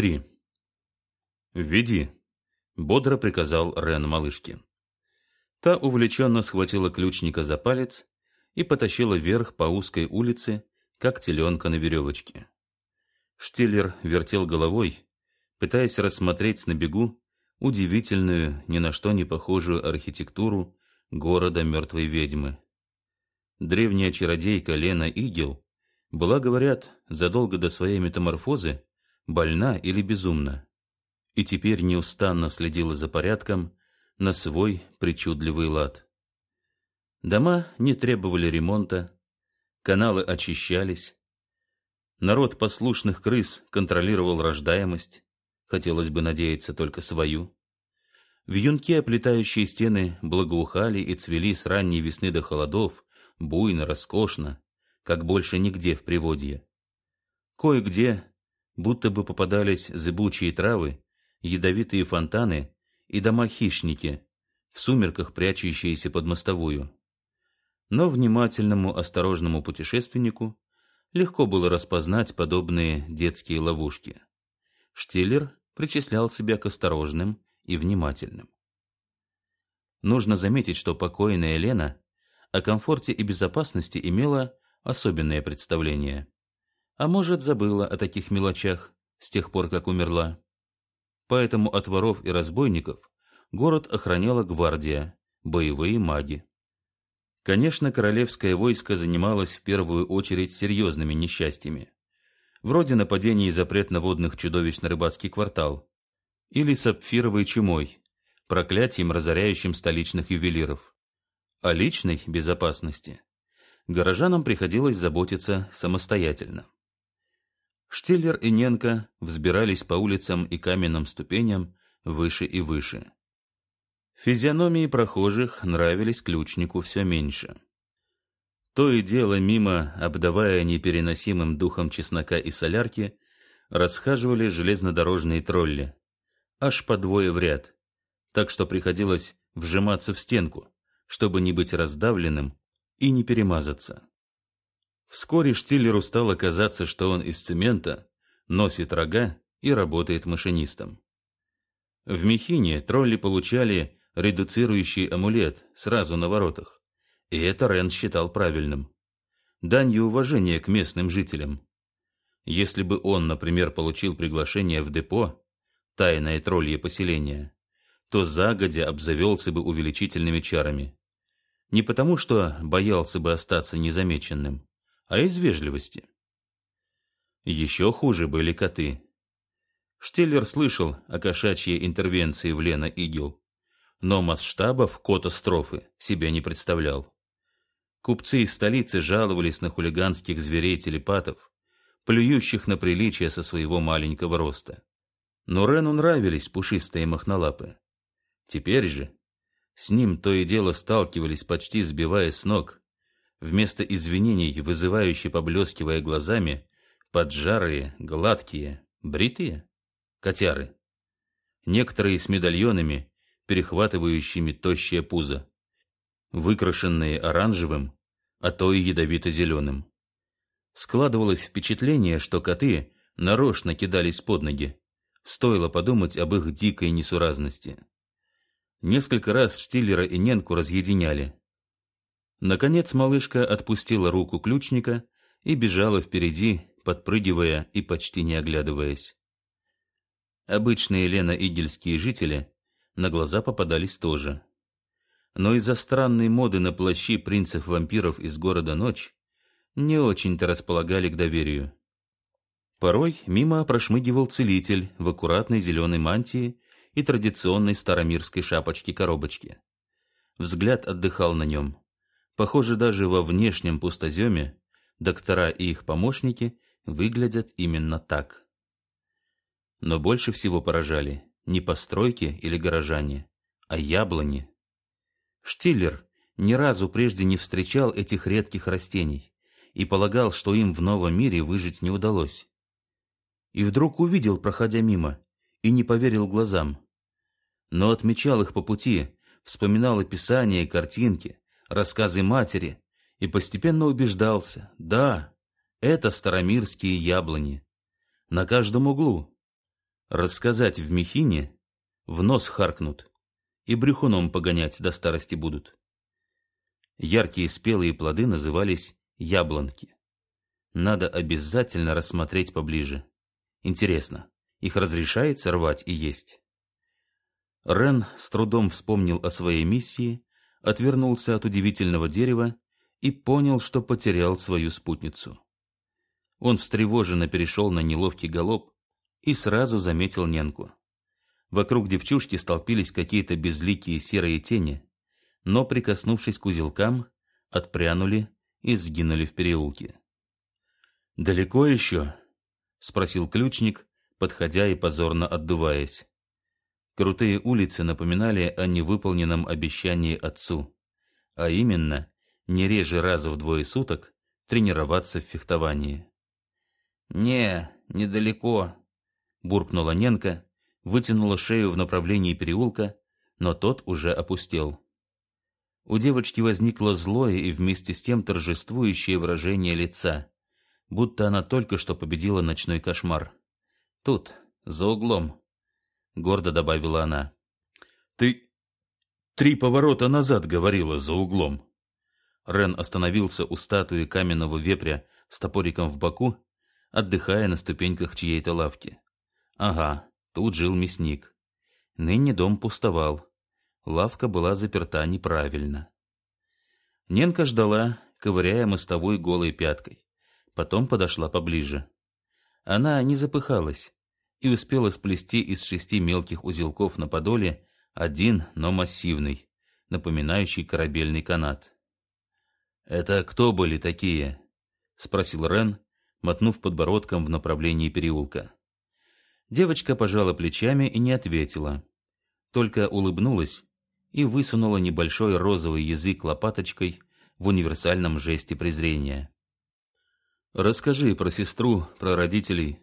3. «Введи», — бодро приказал Рен малышке. Та увлеченно схватила ключника за палец и потащила вверх по узкой улице, как теленка на веревочке. Штиллер вертел головой, пытаясь рассмотреть на бегу удивительную, ни на что не похожую архитектуру города мертвой ведьмы. Древняя чародейка Лена Игел была, говорят, задолго до своей метаморфозы больна или безумна, и теперь неустанно следила за порядком на свой причудливый лад. Дома не требовали ремонта, каналы очищались, народ послушных крыс контролировал рождаемость, хотелось бы надеяться только свою. В юнке оплетающие стены благоухали и цвели с ранней весны до холодов, буйно, роскошно, как больше нигде в Приводье. Кое-где будто бы попадались зыбучие травы, ядовитые фонтаны и дома-хищники, в сумерках прячущиеся под мостовую. Но внимательному, осторожному путешественнику легко было распознать подобные детские ловушки. Штиллер причислял себя к осторожным и внимательным. Нужно заметить, что покойная Лена о комфорте и безопасности имела особенное представление а может, забыла о таких мелочах с тех пор, как умерла. Поэтому от воров и разбойников город охраняла гвардия, боевые маги. Конечно, королевское войско занималось в первую очередь серьезными несчастьями, вроде нападений и запрет на водных чудовищ на рыбацкий квартал, или сапфировой чумой, проклятием, разоряющим столичных ювелиров. О личной безопасности горожанам приходилось заботиться самостоятельно. Штиллер и Ненка взбирались по улицам и каменным ступеням выше и выше. Физиономии прохожих нравились ключнику все меньше. То и дело мимо, обдавая непереносимым духом чеснока и солярки, расхаживали железнодорожные тролли, аж по двое в ряд, так что приходилось вжиматься в стенку, чтобы не быть раздавленным и не перемазаться. Вскоре Штиллеру стало казаться, что он из цемента, носит рога и работает машинистом. В Мехине тролли получали редуцирующий амулет сразу на воротах, и это Рен считал правильным. Данью уважения к местным жителям. Если бы он, например, получил приглашение в депо, тайное троллье поселение, то загодя обзавелся бы увеличительными чарами. Не потому, что боялся бы остаться незамеченным, а из вежливости. Еще хуже были коты. Штеллер слышал о кошачьей интервенции в Лена Игел, но масштабов катастрофы себе не представлял. Купцы из столицы жаловались на хулиганских зверей-телепатов, плюющих на приличие со своего маленького роста. Но Рену нравились пушистые мохнолапы. Теперь же с ним то и дело сталкивались, почти сбивая с ног, вместо извинений, вызывающе поблескивая глазами, поджарые, гладкие, бритые котяры. Некоторые с медальонами, перехватывающими тощее пузо, выкрашенные оранжевым, а то и ядовито-зеленым. Складывалось впечатление, что коты нарочно кидались под ноги. Стоило подумать об их дикой несуразности. Несколько раз Штиллера и Ненку разъединяли. Наконец малышка отпустила руку ключника и бежала впереди, подпрыгивая и почти не оглядываясь. Обычные Лена Игельские жители на глаза попадались тоже. Но из-за странной моды на плащи принцев-вампиров из города Ночь не очень-то располагали к доверию. Порой мимо прошмыгивал целитель в аккуратной зеленой мантии и традиционной старомирской шапочке-коробочке. Взгляд отдыхал на нем. Похоже, даже во внешнем пустоземе доктора и их помощники выглядят именно так. Но больше всего поражали не постройки или горожане, а яблони. Штиллер ни разу прежде не встречал этих редких растений и полагал, что им в новом мире выжить не удалось. И вдруг увидел, проходя мимо, и не поверил глазам. Но отмечал их по пути, вспоминал описания и картинки, рассказы матери и постепенно убеждался, да, это старомирские яблони. На каждом углу. Рассказать в Михине, в нос харкнут, и брюхуном погонять до старости будут. Яркие спелые плоды назывались яблонки. Надо обязательно рассмотреть поближе. Интересно, их разрешается рвать и есть? Рен с трудом вспомнил о своей миссии, отвернулся от удивительного дерева и понял, что потерял свою спутницу. Он встревоженно перешел на неловкий галоп и сразу заметил Ненку. Вокруг девчушки столпились какие-то безликие серые тени, но, прикоснувшись к узелкам, отпрянули и сгинули в переулке. «Далеко еще?» — спросил ключник, подходя и позорно отдуваясь. Крутые улицы напоминали о невыполненном обещании отцу, а именно, не реже раза в двое суток тренироваться в фехтовании. «Не, недалеко», — буркнула Ненка, вытянула шею в направлении переулка, но тот уже опустел. У девочки возникло злое и вместе с тем торжествующее выражение лица, будто она только что победила ночной кошмар. «Тут, за углом», — гордо добавила она. «Ты три поворота назад говорила за углом». Рен остановился у статуи каменного вепря с топориком в боку, отдыхая на ступеньках чьей-то лавки. Ага, тут жил мясник. Ныне дом пустовал. Лавка была заперта неправильно. Ненка ждала, ковыряя мостовой голой пяткой. Потом подошла поближе. Она не запыхалась и успела сплести из шести мелких узелков на подоле один, но массивный, напоминающий корабельный канат. «Это кто были такие?» — спросил Рен, мотнув подбородком в направлении переулка. Девочка пожала плечами и не ответила, только улыбнулась и высунула небольшой розовый язык лопаточкой в универсальном жесте презрения. «Расскажи про сестру, про родителей.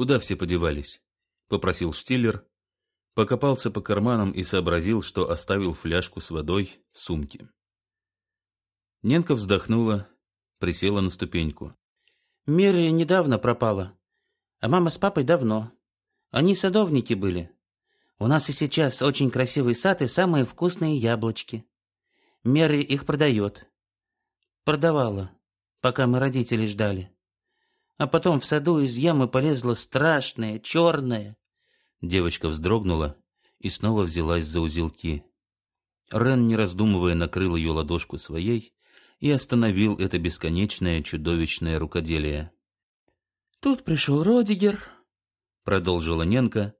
Куда все подевались?» — попросил Штиллер, покопался по карманам и сообразил, что оставил фляжку с водой в сумке. Ненка вздохнула, присела на ступеньку. «Мерри недавно пропала, а мама с папой давно. Они садовники были. У нас и сейчас очень красивый сад и самые вкусные яблочки. Мерри их продает. Продавала, пока мы родителей ждали. А потом в саду из ямы полезла страшная, черная. Девочка вздрогнула и снова взялась за узелки. Рен, не раздумывая, накрыл ее ладошку своей и остановил это бесконечное чудовищное рукоделие. «Тут пришел Родигер», — продолжила Ненка,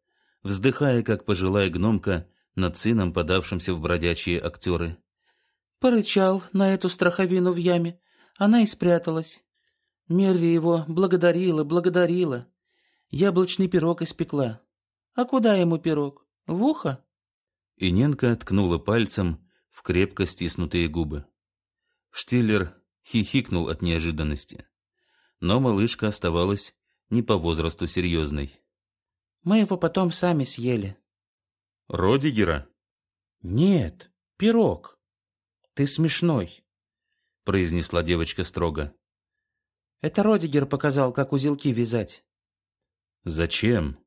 вздыхая, как пожилая гномка, над сыном, подавшимся в бродячие актеры. Порычал на эту страховину в яме. Она и спряталась. Мерри его благодарила, благодарила. Яблочный пирог испекла. А куда ему пирог? В ухо? И Ненка ткнула пальцем в крепко стиснутые губы. Штиллер хихикнул от неожиданности. Но малышка оставалась не по возрасту серьезной. Мы его потом сами съели. Родигера? Нет, пирог. Ты смешной, произнесла девочка строго. Это Родигер показал, как узелки вязать. Зачем?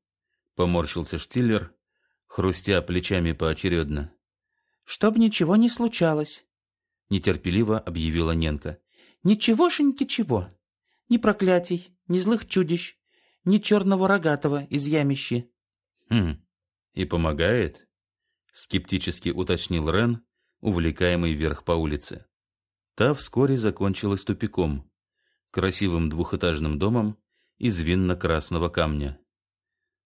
Поморщился Штиллер, хрустя плечами поочередно. Чтоб ничего не случалось, нетерпеливо объявила Ненка. Ничегошеньки чего. Ни проклятий, ни злых чудищ, ни черного рогатого из ямищи. Хм, и помогает? Скептически уточнил Рен, увлекаемый вверх по улице. Та вскоре закончилась тупиком, красивым двухэтажным домом из винно-красного камня.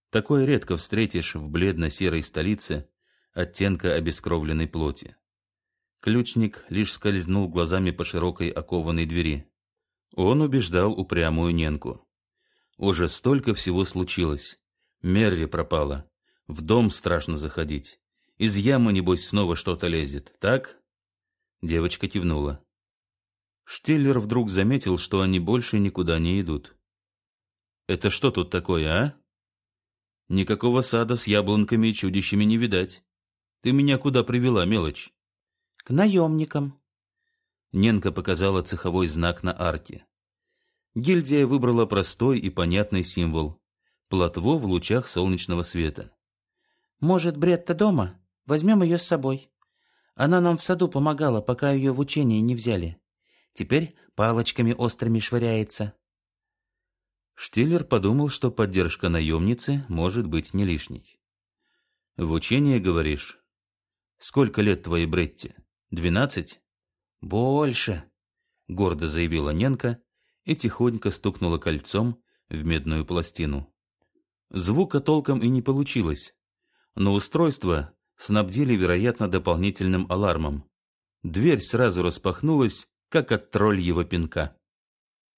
Такое редко встретишь в бледно-серой столице оттенка обескровленной плоти. Ключник лишь скользнул глазами по широкой окованной двери. Он убеждал упрямую Ненку. Уже столько всего случилось. Мерри пропала. В дом страшно заходить. Из ямы, небось, снова что-то лезет, так? Девочка кивнула. Штиллер вдруг заметил, что они больше никуда не идут. «Это что тут такое, а? Никакого сада с яблонками и чудищами не видать. Ты меня куда привела, мелочь?» «К наемникам». Ненка показала цеховой знак на арке. Гильдия выбрала простой и понятный символ, плотву в лучах солнечного света. «Может, Бретта дома? Возьмем ее с собой. Она нам в саду помогала, пока ее в учение не взяли. Теперь палочками острыми швыряется». Штиллер подумал, что поддержка наемницы может быть не лишней. «В учение, говоришь? Сколько лет твоей Бретти? Двенадцать?» «Больше», — гордо заявила Ненка и тихонько стукнула кольцом в медную пластину. Звука толком и не получилось, но устройство снабдили, вероятно, дополнительным алармом. Дверь сразу распахнулась, как от тролльего пинка.